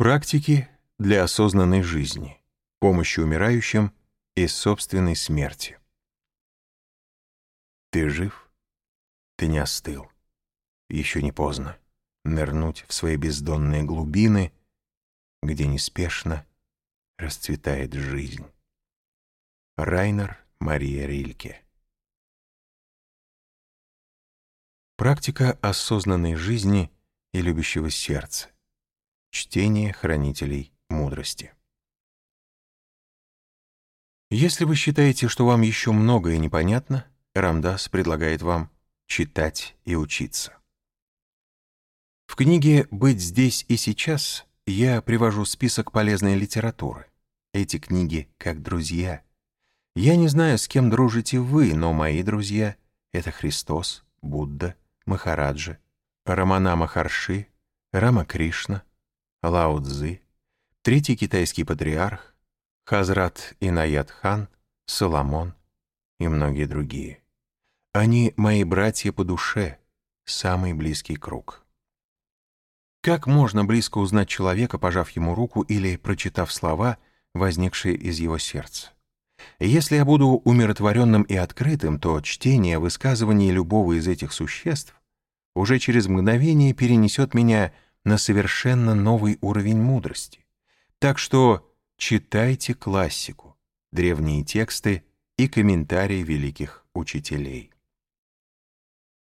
Практики для осознанной жизни, помощи умирающим и собственной смерти. Ты жив? Ты не остыл. Еще не поздно нырнуть в свои бездонные глубины, где неспешно расцветает жизнь. Райнер Мария Рильке Практика осознанной жизни и любящего сердца. Чтение хранителей мудрости. Если вы считаете, что вам еще многое непонятно, Рамдас предлагает вам читать и учиться. В книге «Быть здесь и сейчас» я привожу список полезной литературы. Эти книги как друзья. Я не знаю, с кем дружите вы, но мои друзья — это Христос, Будда, Махараджа, Рамана Махарши, Рама Кришна, Лао Цзы, третий китайский патриарх, Хазрат Инаят Хан, Соломон и многие другие. Они мои братья по душе, самый близкий круг. Как можно близко узнать человека, пожав ему руку или прочитав слова, возникшие из его сердца? Если я буду умиротворенным и открытым, то чтение высказываний любого из этих существ уже через мгновение перенесет меня на совершенно новый уровень мудрости. Так что читайте классику, древние тексты и комментарии великих учителей.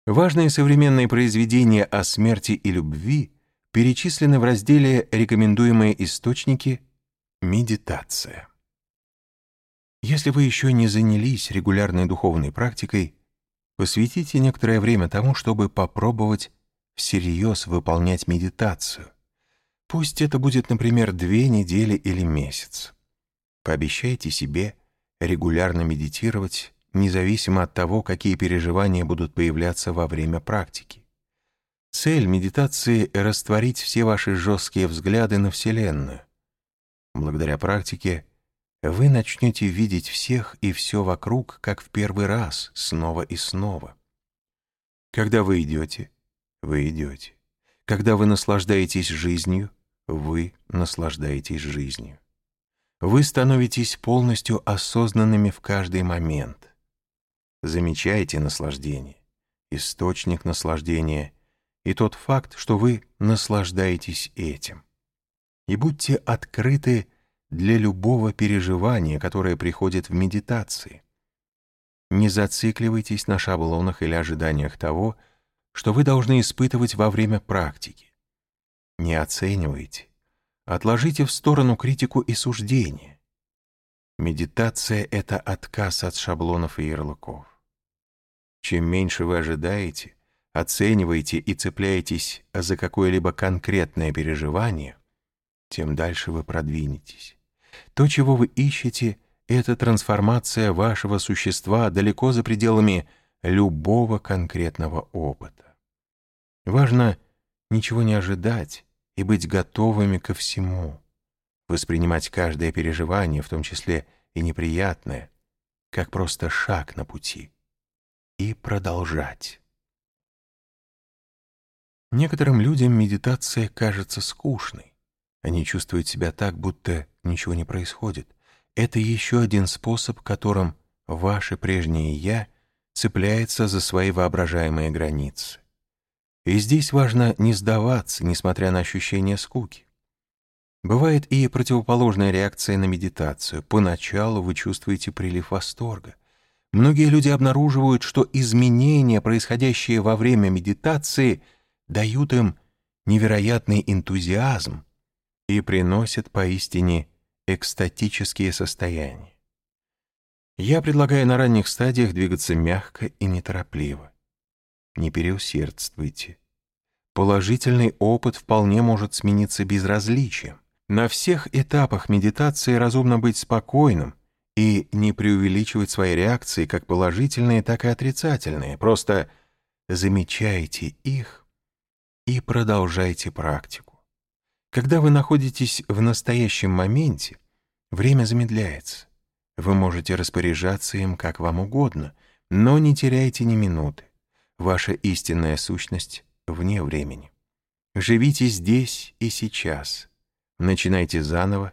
Важные современные произведения о смерти и любви перечислены в разделе «Рекомендуемые источники. Медитация». Если вы еще не занялись регулярной духовной практикой, посвятите некоторое время тому, чтобы попробовать всерьез выполнять медитацию. Пусть это будет, например, две недели или месяц. Пообещайте себе регулярно медитировать, независимо от того, какие переживания будут появляться во время практики. Цель медитации — растворить все ваши жесткие взгляды на Вселенную. Благодаря практике вы начнете видеть всех и все вокруг, как в первый раз, снова и снова. Когда вы идете, вы идете. Когда вы наслаждаетесь жизнью, вы наслаждаетесь жизнью. Вы становитесь полностью осознанными в каждый момент. Замечайте наслаждение, источник наслаждения и тот факт, что вы наслаждаетесь этим. И будьте открыты для любого переживания, которое приходит в медитации. Не зацикливайтесь на шаблонах или ожиданиях того, что вы должны испытывать во время практики. Не оценивайте, отложите в сторону критику и суждение. Медитация — это отказ от шаблонов и ярлыков. Чем меньше вы ожидаете, оцениваете и цепляетесь за какое-либо конкретное переживание, тем дальше вы продвинетесь. То, чего вы ищете, это трансформация вашего существа далеко за пределами любого конкретного опыта. Важно ничего не ожидать и быть готовыми ко всему, воспринимать каждое переживание, в том числе и неприятное, как просто шаг на пути, и продолжать. Некоторым людям медитация кажется скучной. Они чувствуют себя так, будто ничего не происходит. Это еще один способ, которым ваше прежнее «я» цепляется за свои воображаемые границы. И здесь важно не сдаваться, несмотря на ощущение скуки. Бывает и противоположная реакция на медитацию. Поначалу вы чувствуете прилив восторга. Многие люди обнаруживают, что изменения, происходящие во время медитации, дают им невероятный энтузиазм и приносят поистине экстатические состояния. Я предлагаю на ранних стадиях двигаться мягко и неторопливо. Не переусердствуйте. Положительный опыт вполне может смениться безразличием. На всех этапах медитации разумно быть спокойным и не преувеличивать свои реакции, как положительные, так и отрицательные. Просто замечайте их и продолжайте практику. Когда вы находитесь в настоящем моменте, время замедляется. Вы можете распоряжаться им как вам угодно, но не теряйте ни минуты. Ваша истинная сущность вне времени. Живите здесь и сейчас. начинайте заново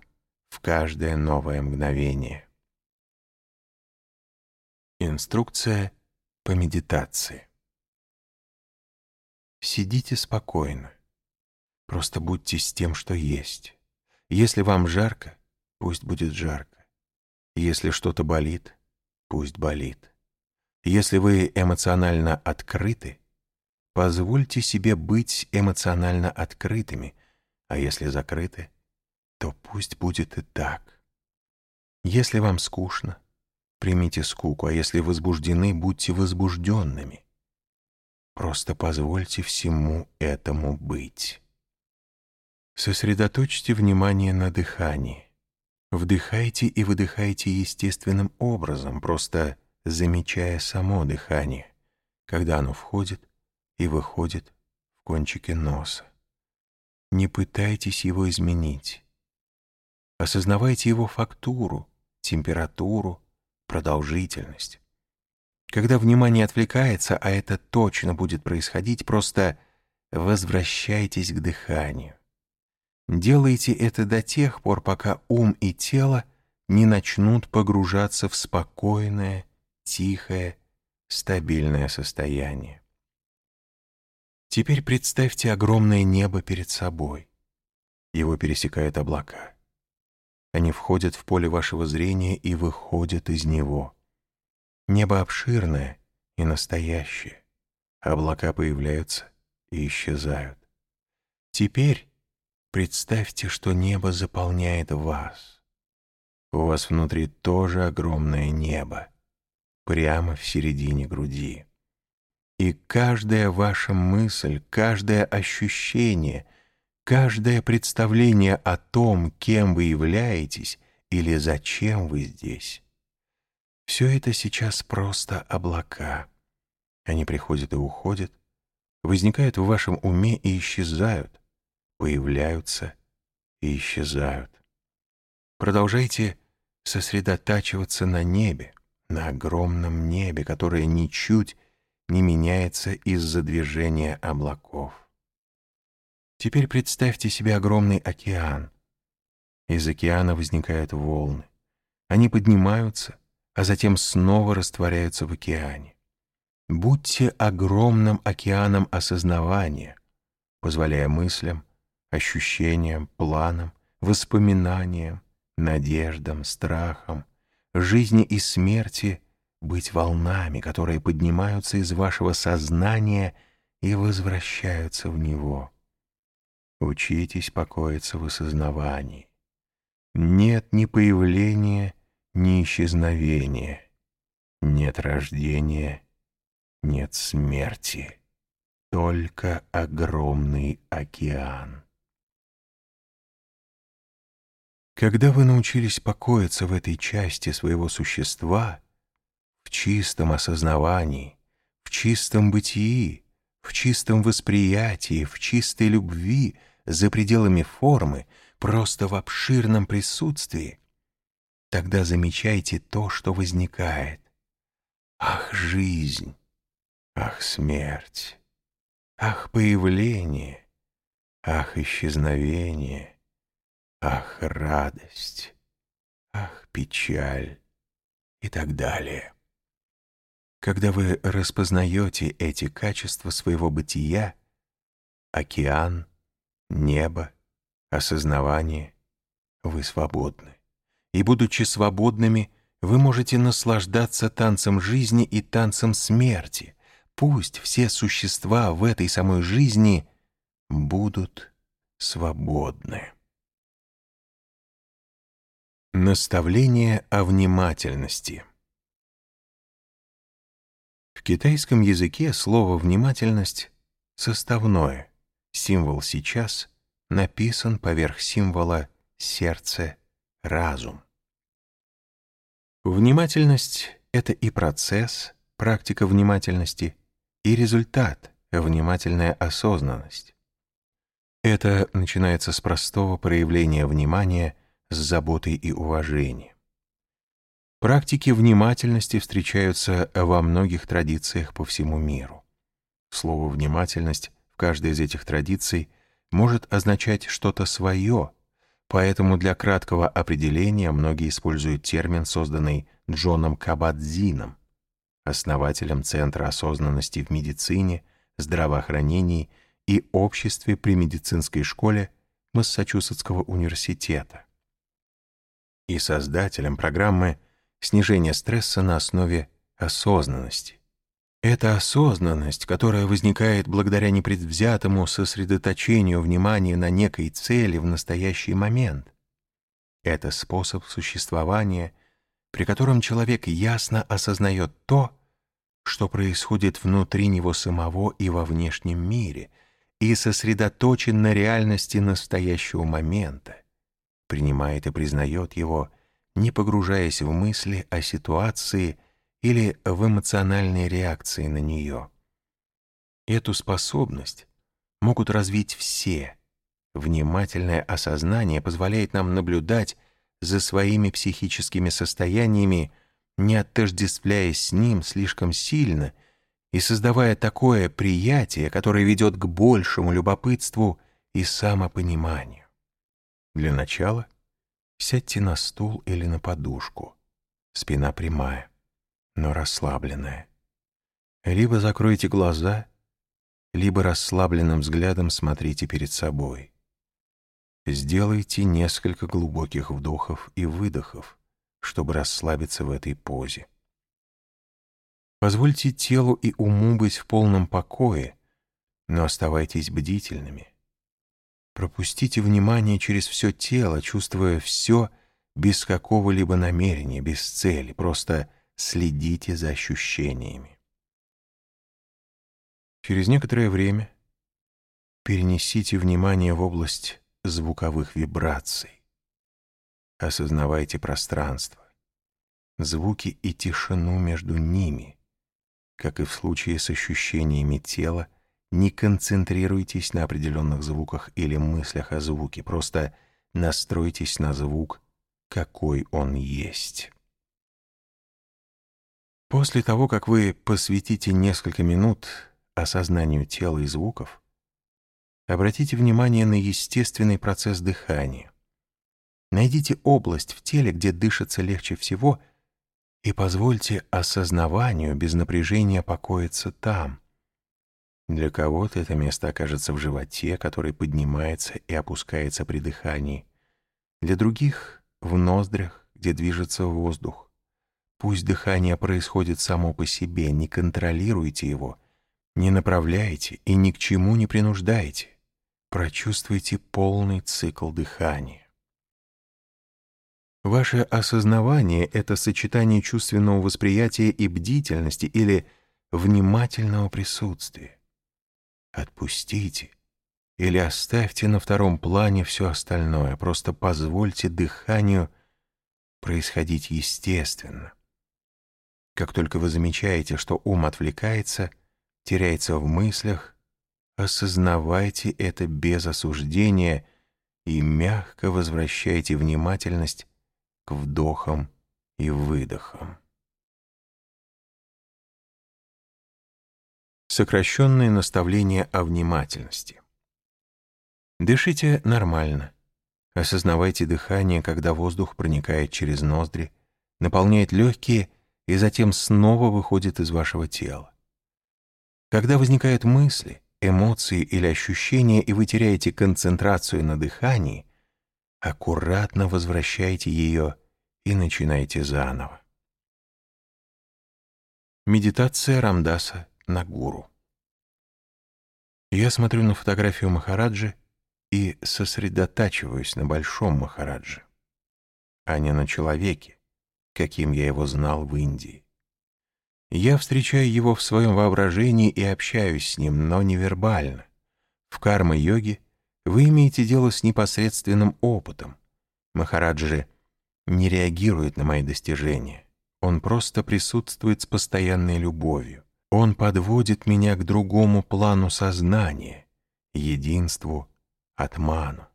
в каждое новое мгновение. Инструкция по медитации. Сидите спокойно. Просто будьте с тем, что есть. Если вам жарко, пусть будет жарко. Если что-то болит, пусть болит. Если вы эмоционально открыты, позвольте себе быть эмоционально открытыми, а если закрыты, то пусть будет и так. Если вам скучно, примите скуку, а если возбуждены, будьте возбужденными. Просто позвольте всему этому быть. Сосредоточьте внимание на дыхании. Вдыхайте и выдыхайте естественным образом, просто замечая само дыхание, когда оно входит и выходит в кончике носа. Не пытайтесь его изменить. Осознавайте его фактуру, температуру, продолжительность. Когда внимание отвлекается, а это точно будет происходить, просто возвращайтесь к дыханию. Делайте это до тех пор, пока ум и тело не начнут погружаться в спокойное, тихое, стабильное состояние. Теперь представьте огромное небо перед собой. Его пересекают облака. Они входят в поле вашего зрения и выходят из него. Небо обширное и настоящее. Облака появляются и исчезают. Теперь представьте, что небо заполняет вас. У вас внутри тоже огромное небо, прямо в середине груди. И каждая ваша мысль, каждое ощущение, каждое представление о том, кем вы являетесь или зачем вы здесь, все это сейчас просто облака. Они приходят и уходят, возникают в вашем уме и исчезают, появляются и исчезают. Продолжайте сосредотачиваться на небе, на огромном небе, которое ничуть не меняется из-за движения облаков. Теперь представьте себе огромный океан. Из океана возникают волны. Они поднимаются, а затем снова растворяются в океане. Будьте огромным океаном осознавания, позволяя мыслям, ощущениям, планам, воспоминаниям, надеждам, страхам, жизни и смерти быть волнами, которые поднимаются из вашего сознания и возвращаются в него. Учитесь покоиться в осознавании. Нет ни появления, ни исчезновения, нет рождения, нет смерти, только огромный океан. Когда вы научились покоиться в этой части своего существа, в чистом осознавании, в чистом бытии, в чистом восприятии, в чистой любви, за пределами формы, просто в обширном присутствии, Тогда замечайте то, что возникает. Ах, жизнь! Ах, смерть! Ах, появление! Ах, исчезновение! Ах, радость! Ах, печаль! И так далее. Когда вы распознаете эти качества своего бытия, океан, небо, осознавание, вы свободны и, будучи свободными, вы можете наслаждаться танцем жизни и танцем смерти. Пусть все существа в этой самой жизни будут свободны. Наставление о внимательности В китайском языке слово «внимательность» составное. Символ «сейчас» написан поверх символа «сердце», «разум». Внимательность — это и процесс, практика внимательности, и результат, внимательная осознанность. Это начинается с простого проявления внимания с заботой и уважением. Практики внимательности встречаются во многих традициях по всему миру. Слово «внимательность» в каждой из этих традиций может означать что-то свое, поэтому для краткого определения многие используют термин, созданный Джоном Кабадзином, основателем Центра осознанности в медицине, здравоохранении и обществе при медицинской школе Массачусетского университета и создателем программы снижения стресса на основе осознанности. Это осознанность, которая возникает благодаря непредвзятому сосредоточению внимания на некой цели в настоящий момент. Это способ существования, при котором человек ясно осознает то, что происходит внутри него самого и во внешнем мире, и сосредоточен на реальности настоящего момента, принимает и признает его, не погружаясь в мысли о ситуации, или в эмоциональной реакции на нее. Эту способность могут развить все. Внимательное осознание позволяет нам наблюдать за своими психическими состояниями, не отождествляясь с ним слишком сильно и создавая такое приятие, которое ведет к большему любопытству и самопониманию. Для начала сядьте на стул или на подушку, спина прямая но расслабленная. Либо закройте глаза, либо расслабленным взглядом смотрите перед собой. Сделайте несколько глубоких вдохов и выдохов, чтобы расслабиться в этой позе. Позвольте телу и уму быть в полном покое, но оставайтесь бдительными. Пропустите внимание через все тело, чувствуя все без какого-либо намерения, без цели, просто следите за ощущениями. Через некоторое время перенесите внимание в область звуковых вибраций. Осознавайте пространство, звуки и тишину между ними. Как и в случае с ощущениями тела, не концентрируйтесь на определенных звуках или мыслях о звуке, просто настройтесь на звук, какой он есть. После того, как вы посвятите несколько минут осознанию тела и звуков, обратите внимание на естественный процесс дыхания. Найдите область в теле, где дышится легче всего, и позвольте осознаванию без напряжения покоиться там. Для кого-то это место окажется в животе, который поднимается и опускается при дыхании. Для других — в ноздрях, где движется воздух. Пусть дыхание происходит само по себе, не контролируйте его, не направляйте и ни к чему не принуждайте. Прочувствуйте полный цикл дыхания. Ваше осознавание — это сочетание чувственного восприятия и бдительности или внимательного присутствия. Отпустите или оставьте на втором плане все остальное, просто позвольте дыханию происходить естественно. Как только вы замечаете, что ум отвлекается, теряется в мыслях, осознавайте это без осуждения и мягко возвращайте внимательность к вдохам и выдохам. Сокращенные наставления о внимательности. Дышите нормально. Осознавайте дыхание, когда воздух проникает через ноздри, наполняет легкие и затем снова выходит из вашего тела. Когда возникают мысли, эмоции или ощущения, и вы теряете концентрацию на дыхании, аккуратно возвращайте ее и начинайте заново. Медитация Рамдаса на гуру. Я смотрю на фотографию Махараджи и сосредотачиваюсь на большом Махараджи, а не на человеке, каким я его знал в Индии. Я встречаю его в своем воображении и общаюсь с ним, но невербально. В карма-йоге вы имеете дело с непосредственным опытом. Махараджи не реагирует на мои достижения. Он просто присутствует с постоянной любовью. Он подводит меня к другому плану сознания, единству, атману.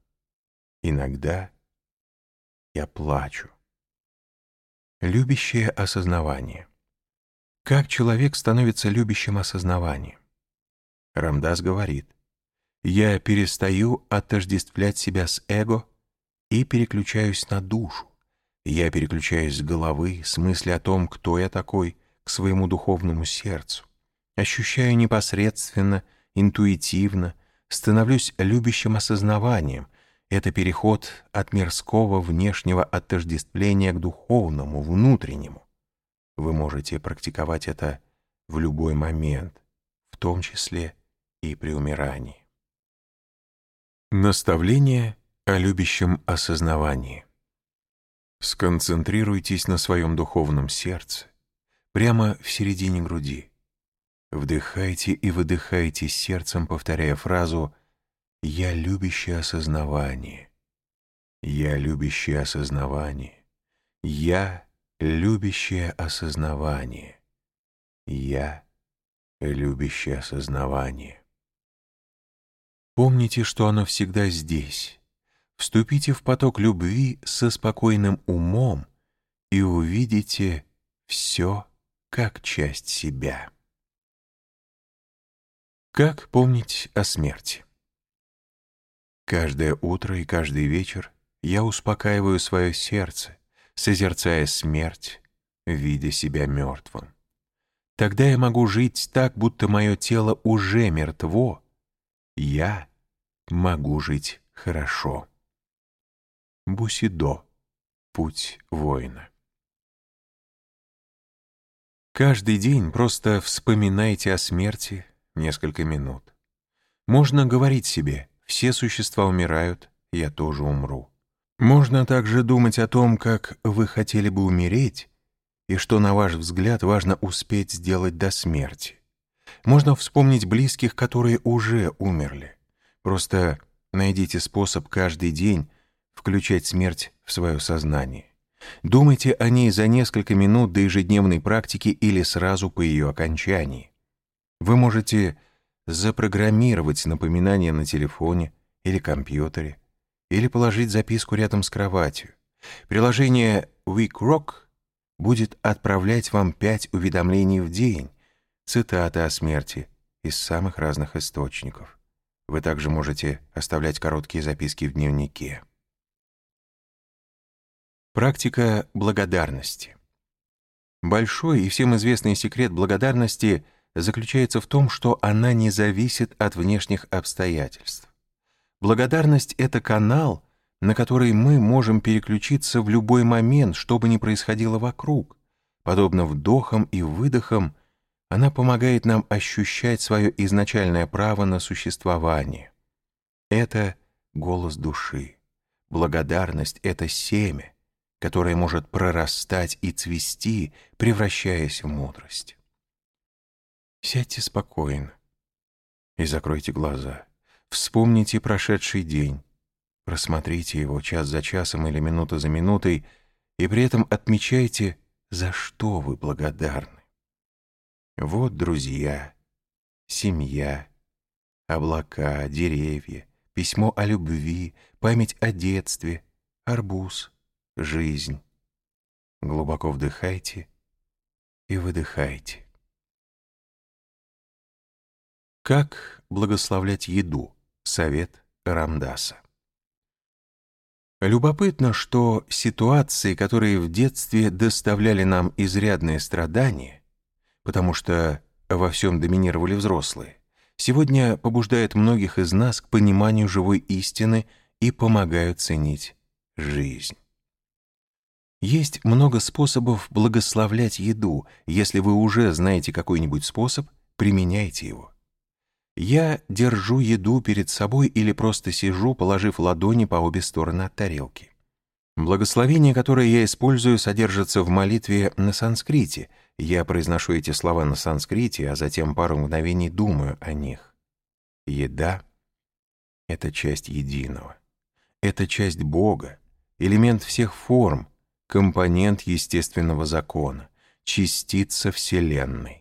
Иногда я плачу. Любящее осознавание. Как человек становится любящим осознаванием? Рамдас говорит, «Я перестаю отождествлять себя с эго и переключаюсь на душу. Я переключаюсь с головы, с мысли о том, кто я такой, к своему духовному сердцу. Ощущаю непосредственно, интуитивно, становлюсь любящим осознаванием. Это переход от мирского внешнего отождествления к духовному, внутреннему. Вы можете практиковать это в любой момент, в том числе и при умирании. Наставление о любящем осознавании. Сконцентрируйтесь на своем духовном сердце, прямо в середине груди. Вдыхайте и выдыхайте сердцем, повторяя фразу «Я любящее осознавание». «Я любящее осознавание». «Я любящее осознавание». «Я любящее осознавание». Помните, что оно всегда здесь. Вступите в поток любви со спокойным умом и увидите все как часть себя. Как помнить о смерти? Каждое утро и каждый вечер я успокаиваю свое сердце, созерцая смерть, видя себя мертвым. Тогда я могу жить так, будто мое тело уже мертво. Я могу жить хорошо. Бусидо. Путь воина. Каждый день просто вспоминайте о смерти несколько минут. Можно говорить себе «все существа умирают, я тоже умру». Можно также думать о том, как вы хотели бы умереть, и что, на ваш взгляд, важно успеть сделать до смерти. Можно вспомнить близких, которые уже умерли. Просто найдите способ каждый день включать смерть в свое сознание. Думайте о ней за несколько минут до ежедневной практики или сразу по ее окончании. Вы можете запрограммировать напоминание на телефоне или компьютере, или положить записку рядом с кроватью. Приложение WeekRock будет отправлять вам пять уведомлений в день, цитаты о смерти из самых разных источников. Вы также можете оставлять короткие записки в дневнике. Практика благодарности. Большой и всем известный секрет благодарности заключается в том, что она не зависит от внешних обстоятельств. Благодарность — это канал, на который мы можем переключиться в любой момент, что бы ни происходило вокруг. Подобно вдохам и выдохам, она помогает нам ощущать свое изначальное право на существование. Это голос души. Благодарность — это семя, которое может прорастать и цвести, превращаясь в мудрость. Сядьте спокойно и закройте глаза. Вспомните прошедший день, просмотрите его час за часом или минута за минутой, и при этом отмечайте, за что вы благодарны. Вот друзья, семья, облака, деревья, письмо о любви, память о детстве, арбуз, жизнь. Глубоко вдыхайте и выдыхайте. Как благословлять еду? Совет Рамдаса. Любопытно, что ситуации, которые в детстве доставляли нам изрядные страдания, потому что во всем доминировали взрослые, сегодня побуждает многих из нас к пониманию живой истины и помогают ценить жизнь. Есть много способов благословлять еду. Если вы уже знаете какой-нибудь способ, применяйте его. Я держу еду перед собой или просто сижу, положив ладони по обе стороны от тарелки. Благословение, которое я использую, содержится в молитве на санскрите, я произношу эти слова на санскрите, а затем пару мгновений думаю о них. Еда — это часть единого. Это часть Бога, элемент всех форм, компонент естественного закона, частица Вселенной.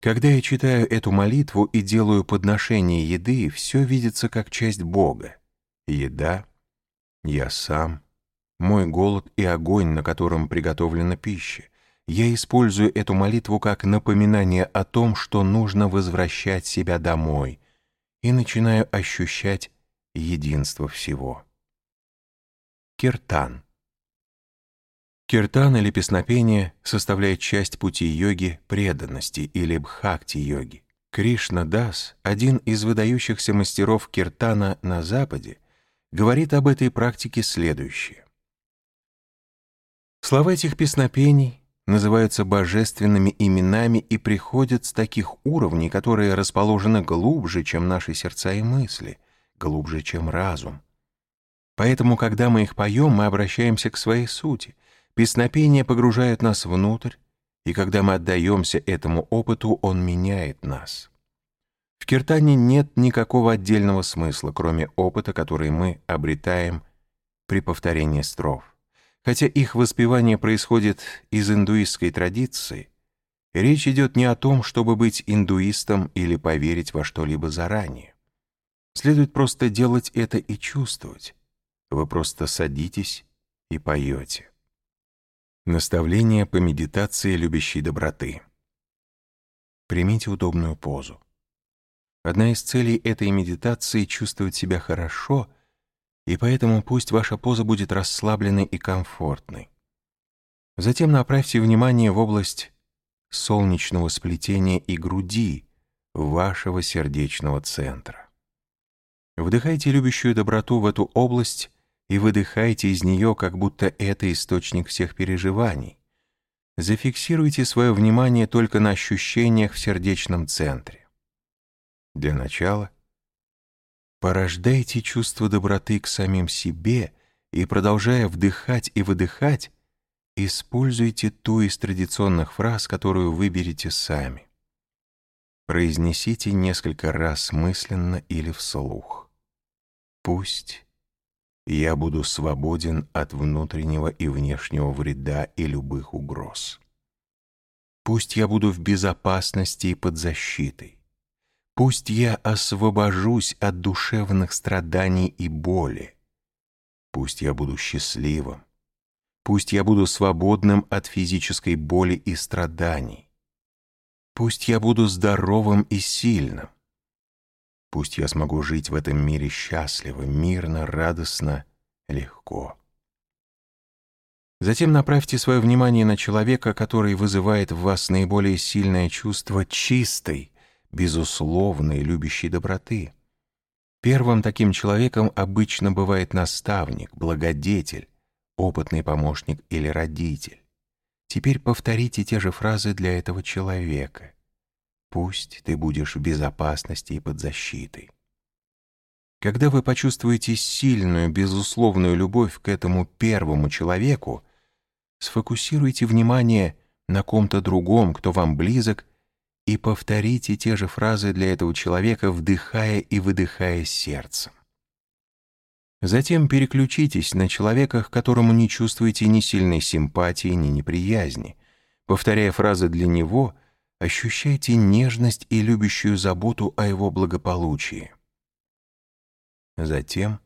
Когда я читаю эту молитву и делаю подношение еды, все видится как часть Бога. Еда — я сам, мой голод и огонь, на котором приготовлена пища, я использую эту молитву как напоминание о том, что нужно возвращать себя домой, и начинаю ощущать единство всего. Киртан. Киртан или песнопение составляет часть пути йоги преданности или бхакти-йоги. Кришна Дас, один из выдающихся мастеров киртана на Западе, говорит об этой практике следующее. Слова этих песнопений называются божественными именами и приходят с таких уровней, которые расположены глубже, чем наши сердца и мысли, глубже, чем разум. Поэтому, когда мы их поем, мы обращаемся к своей сути. Песнопения погружают нас внутрь, и когда мы отдаемся этому опыту, он меняет нас. В киртане нет никакого отдельного смысла, кроме опыта, который мы обретаем при повторении строф. Хотя их воспевание происходит из индуистской традиции, речь идет не о том, чтобы быть индуистом или поверить во что-либо заранее. Следует просто делать это и чувствовать. Вы просто садитесь и поете. Наставление по медитации любящей доброты. Примите удобную позу. Одна из целей этой медитации — чувствовать себя хорошо и поэтому пусть ваша поза будет расслабленной и комфортной. Затем направьте внимание в область солнечного сплетения и груди вашего сердечного центра. Вдыхайте любящую доброту в эту область и выдыхайте из нее, как будто это источник всех переживаний. Зафиксируйте свое внимание только на ощущениях в сердечном центре. Для начала Порождайте чувство доброты к самим себе и, продолжая вдыхать и выдыхать, используйте ту из традиционных фраз, которую выберете сами. Произнесите несколько раз мысленно или вслух. Пусть я буду свободен от внутреннего и внешнего вреда и любых угроз. Пусть я буду в безопасности и под защитой. Пусть я освобожусь от душевных страданий и боли. Пусть я буду счастливым. Пусть я буду свободным от физической боли и страданий. Пусть я буду здоровым и сильным. Пусть я смогу жить в этом мире счастливо, мирно, радостно, легко. Затем направьте свое внимание на человека, который вызывает в вас наиболее сильное чувство чистой, безусловной, любящей доброты. Первым таким человеком обычно бывает наставник, благодетель, опытный помощник или родитель. Теперь повторите те же фразы для этого человека. Пусть ты будешь в безопасности и под защитой. Когда вы почувствуете сильную, безусловную любовь к этому первому человеку, сфокусируйте внимание на ком-то другом, кто вам близок и повторите те же фразы для этого человека, вдыхая и выдыхая сердцем. Затем переключитесь на человека, к которому не чувствуете ни сильной симпатии, ни неприязни. Повторяя фразы для него, ощущайте нежность и любящую заботу о его благополучии. Затем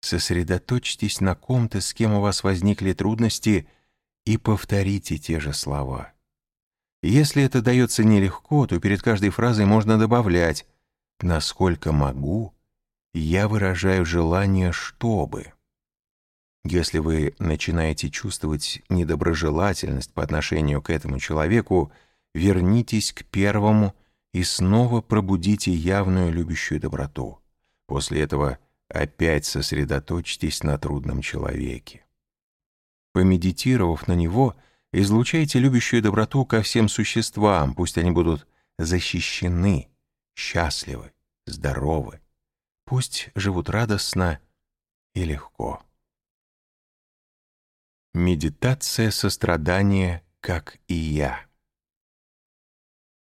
сосредоточьтесь на ком-то, с кем у вас возникли трудности, и повторите те же слова. Если это дается нелегко, то перед каждой фразой можно добавлять «насколько могу, я выражаю желание, чтобы». Если вы начинаете чувствовать недоброжелательность по отношению к этому человеку, вернитесь к первому и снова пробудите явную любящую доброту. После этого опять сосредоточьтесь на трудном человеке. Помедитировав на него, Излучайте любящую доброту ко всем существам, пусть они будут защищены, счастливы, здоровы. Пусть живут радостно и легко. Медитация сострадания, как и я.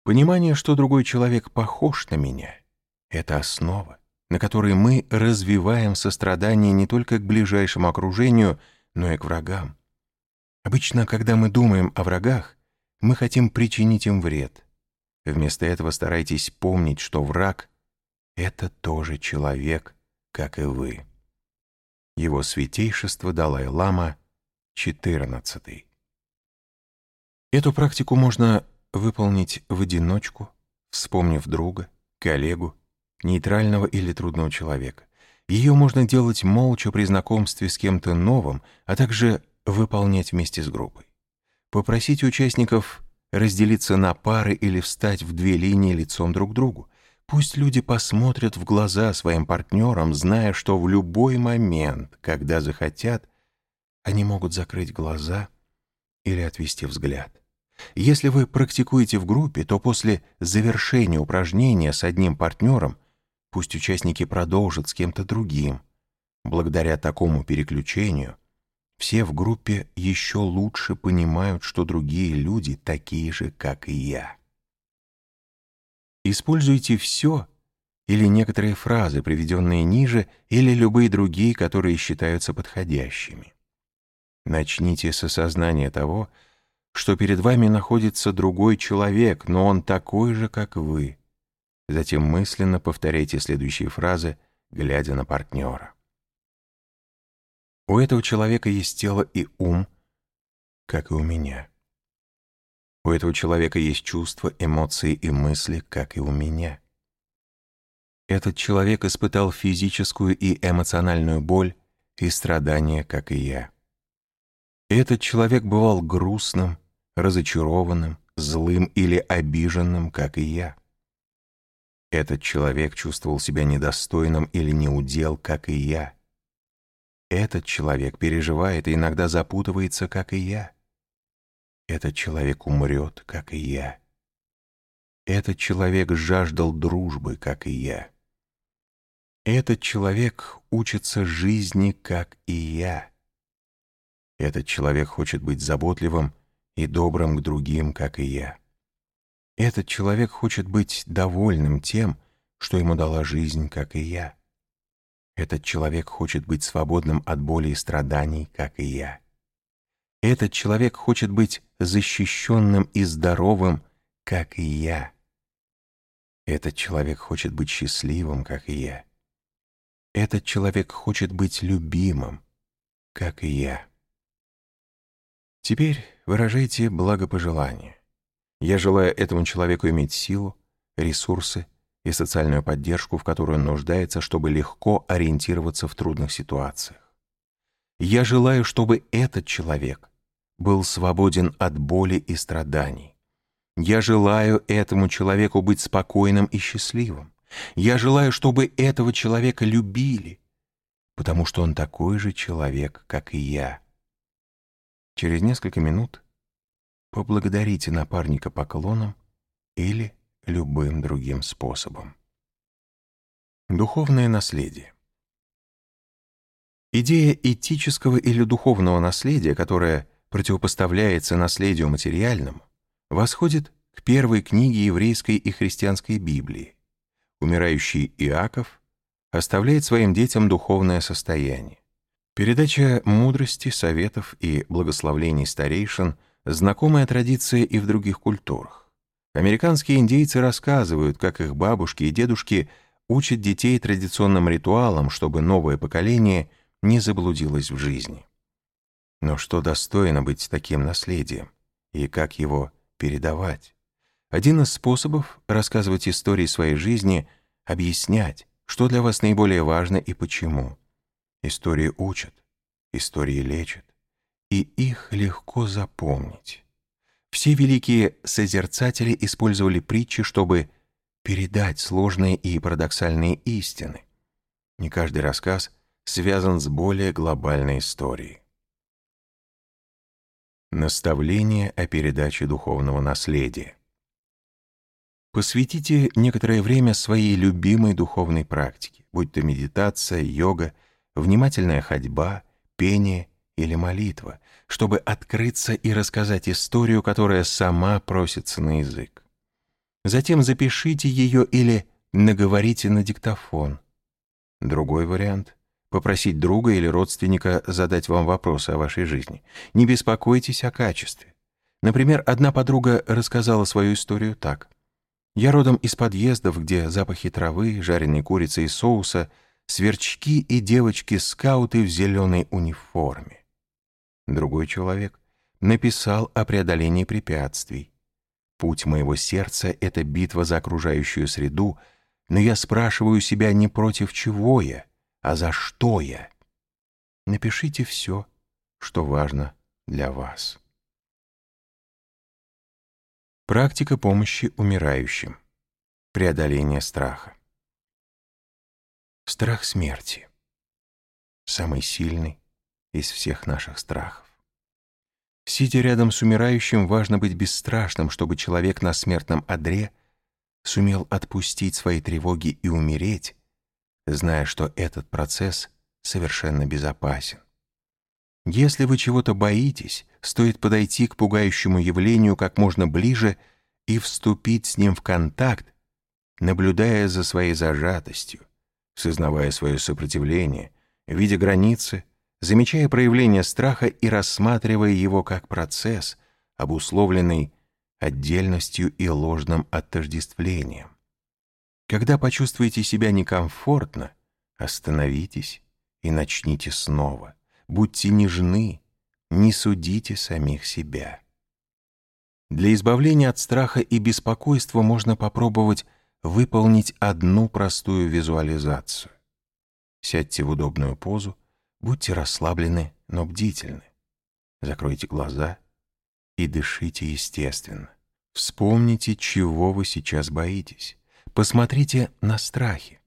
Понимание, что другой человек похож на меня, это основа, на которой мы развиваем сострадание не только к ближайшему окружению, но и к врагам. Обычно, когда мы думаем о врагах, мы хотим причинить им вред. Вместо этого старайтесь помнить, что враг — это тоже человек, как и вы. Его святейшество Далай-Лама, 14. Эту практику можно выполнить в одиночку, вспомнив друга, коллегу, нейтрального или трудного человека. Ее можно делать молча при знакомстве с кем-то новым, а также выполнять вместе с группой. Попросите участников разделиться на пары или встать в две линии лицом друг к другу. Пусть люди посмотрят в глаза своим партнерам, зная, что в любой момент, когда захотят, они могут закрыть глаза или отвести взгляд. Если вы практикуете в группе, то после завершения упражнения с одним партнером пусть участники продолжат с кем-то другим. Благодаря такому переключению все в группе еще лучше понимают, что другие люди такие же, как и я. Используйте все или некоторые фразы, приведенные ниже, или любые другие, которые считаются подходящими. Начните с осознания того, что перед вами находится другой человек, но он такой же, как вы. Затем мысленно повторяйте следующие фразы, глядя на партнера. У этого человека есть тело и ум, как и у меня. У этого человека есть чувства, эмоции и мысли, как и у меня. Этот человек испытал физическую и эмоциональную боль и страдания, как и я. Этот человек бывал грустным, разочарованным, злым или обиженным, как и я. Этот человек чувствовал себя недостойным или неудел, как и я. Этот человек переживает и иногда запутывается, как и я. Этот человек умрет, как и я. Этот человек жаждал дружбы, как и я. Этот человек учится жизни, как и я. Этот человек хочет быть заботливым и добрым к другим, как и я. Этот человек хочет быть довольным тем, что ему дала жизнь, как и я. Этот человек хочет быть свободным от боли и страданий, как и я. Этот человек хочет быть защищенным и здоровым, как и я. Этот человек хочет быть счастливым, как и я. Этот человек хочет быть любимым, как и я. Теперь выражайте благопожелание. Я желаю этому человеку иметь силу, ресурсы, и социальную поддержку, в которую он нуждается, чтобы легко ориентироваться в трудных ситуациях. Я желаю, чтобы этот человек был свободен от боли и страданий. Я желаю этому человеку быть спокойным и счастливым. Я желаю, чтобы этого человека любили, потому что он такой же человек, как и я. Через несколько минут поблагодарите напарника поклоном или любым другим способом. Духовное наследие. Идея этического или духовного наследия, которая противопоставляется наследию материальному, восходит к первой книге еврейской и христианской Библии. Умирающий Иаков оставляет своим детям духовное состояние. Передача мудрости, советов и благословлений старейшин – знакомая традиция и в других культурах. Американские индейцы рассказывают, как их бабушки и дедушки учат детей традиционным ритуалам, чтобы новое поколение не заблудилось в жизни. Но что достойно быть таким наследием? И как его передавать? Один из способов рассказывать истории своей жизни — объяснять, что для вас наиболее важно и почему. Истории учат, истории лечат, и их легко запомнить. Все великие созерцатели использовали притчи, чтобы передать сложные и парадоксальные истины. Не каждый рассказ связан с более глобальной историей. Наставление о передаче духовного наследия. Посвятите некоторое время своей любимой духовной практике, будь то медитация, йога, внимательная ходьба, пение или молитва, чтобы открыться и рассказать историю, которая сама просится на язык. Затем запишите ее или наговорите на диктофон. Другой вариант — попросить друга или родственника задать вам вопросы о вашей жизни. Не беспокойтесь о качестве. Например, одна подруга рассказала свою историю так. «Я родом из подъездов, где запахи травы, жареной курицы и соуса, сверчки и девочки-скауты в зеленой униформе. Другой человек написал о преодолении препятствий. Путь моего сердца — это битва за окружающую среду, но я спрашиваю себя не против чего я, а за что я. Напишите все, что важно для вас. Практика помощи умирающим. Преодоление страха. Страх смерти. Самый сильный из всех наших страхов. Сидя рядом с умирающим, важно быть бесстрашным, чтобы человек на смертном одре сумел отпустить свои тревоги и умереть, зная, что этот процесс совершенно безопасен. Если вы чего-то боитесь, стоит подойти к пугающему явлению как можно ближе и вступить с ним в контакт, наблюдая за своей зажатостью, сознавая свое сопротивление, видя границы, замечая проявление страха и рассматривая его как процесс, обусловленный отдельностью и ложным отождествлением. Когда почувствуете себя некомфортно, остановитесь и начните снова. Будьте нежны, не судите самих себя. Для избавления от страха и беспокойства можно попробовать выполнить одну простую визуализацию. Сядьте в удобную позу, Будьте расслаблены, но бдительны. Закройте глаза и дышите естественно. Вспомните, чего вы сейчас боитесь. Посмотрите на страхи.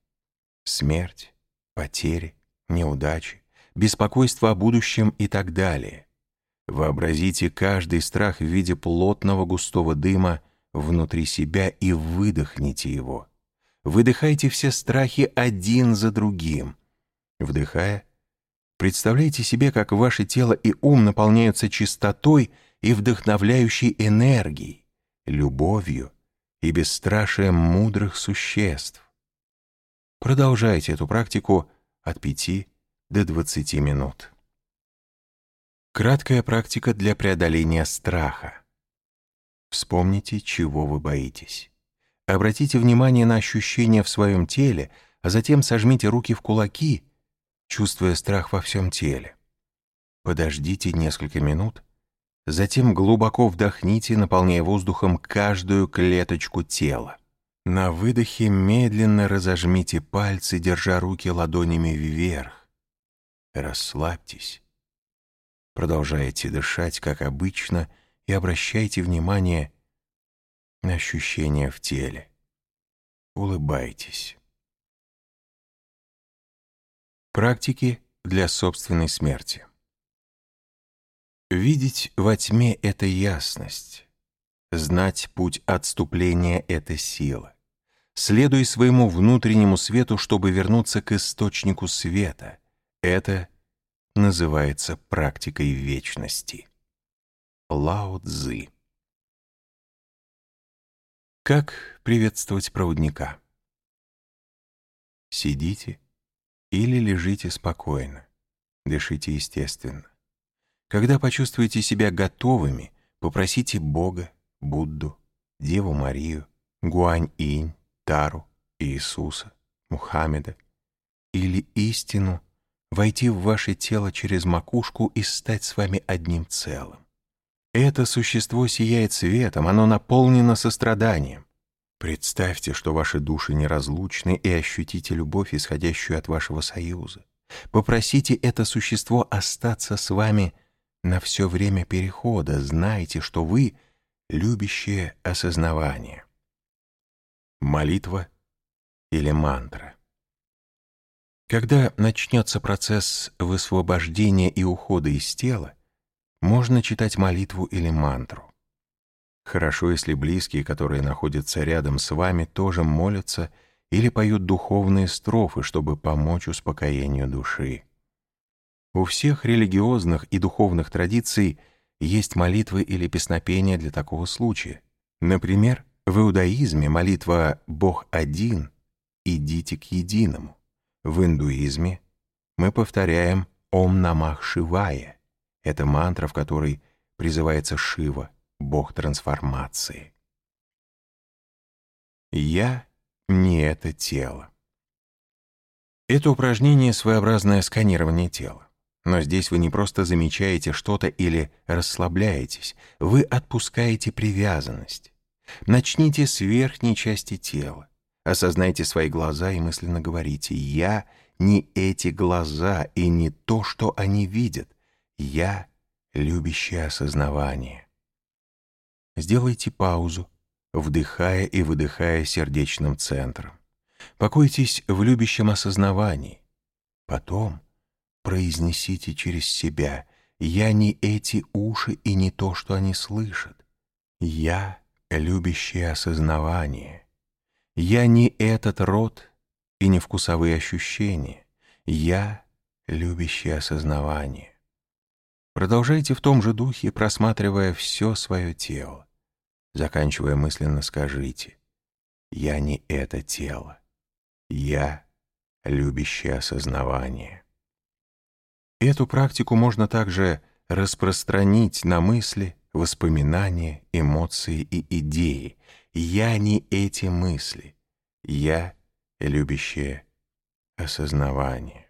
Смерть, потери, неудачи, беспокойство о будущем и так далее. Вообразите каждый страх в виде плотного густого дыма внутри себя и выдохните его. Выдыхайте все страхи один за другим. Вдыхая, Представляйте себе, как ваше тело и ум наполняются чистотой и вдохновляющей энергией, любовью и бесстрашием мудрых существ. Продолжайте эту практику от 5 до 20 минут. Краткая практика для преодоления страха. Вспомните, чего вы боитесь. Обратите внимание на ощущения в своем теле, а затем сожмите руки в кулаки – чувствуя страх во всем теле. Подождите несколько минут, затем глубоко вдохните, наполняя воздухом каждую клеточку тела. На выдохе медленно разожмите пальцы, держа руки ладонями вверх. Расслабьтесь. Продолжайте дышать, как обычно, и обращайте внимание на ощущения в теле. Улыбайтесь. Практики для собственной смерти. Видеть во тьме — это ясность. Знать путь отступления — это сила. Следуй своему внутреннему свету, чтобы вернуться к источнику света. Это называется практикой вечности. Лао Цзы. Как приветствовать проводника? Сидите, или лежите спокойно, дышите естественно. Когда почувствуете себя готовыми, попросите Бога, Будду, Деву Марию, Гуань-инь, Тару, Иисуса, Мухаммеда или истину войти в ваше тело через макушку и стать с вами одним целым. Это существо сияет светом, оно наполнено состраданием. Представьте, что ваши души неразлучны, и ощутите любовь, исходящую от вашего союза. Попросите это существо остаться с вами на все время перехода. Знайте, что вы — любящее осознавание. Молитва или мантра. Когда начнется процесс высвобождения и ухода из тела, можно читать молитву или мантру. Хорошо, если близкие, которые находятся рядом с вами, тоже молятся или поют духовные строфы, чтобы помочь успокоению души. У всех религиозных и духовных традиций есть молитвы или песнопения для такого случая. Например, в иудаизме молитва «Бог один, идите к единому». В индуизме мы повторяем «Ом намах Шивая». Это мантра, в которой призывается Шива — бог трансформации. Я не это тело. Это упражнение — своеобразное сканирование тела. Но здесь вы не просто замечаете что-то или расслабляетесь, вы отпускаете привязанность. Начните с верхней части тела. Осознайте свои глаза и мысленно говорите «Я не эти глаза и не то, что они видят. Я — любящее осознавание. Сделайте паузу, вдыхая и выдыхая сердечным центром. Покойтесь в любящем осознавании. Потом произнесите через себя «Я не эти уши и не то, что они слышат. Я — любящее осознавание. Я не этот род и не вкусовые ощущения. Я — любящее осознавание. Продолжайте в том же духе, просматривая все свое тело. Заканчивая мысленно, скажите «Я не это тело. Я — любящее осознавание». Эту практику можно также распространить на мысли, воспоминания, эмоции и идеи. Я не эти мысли. Я — любящее осознавание.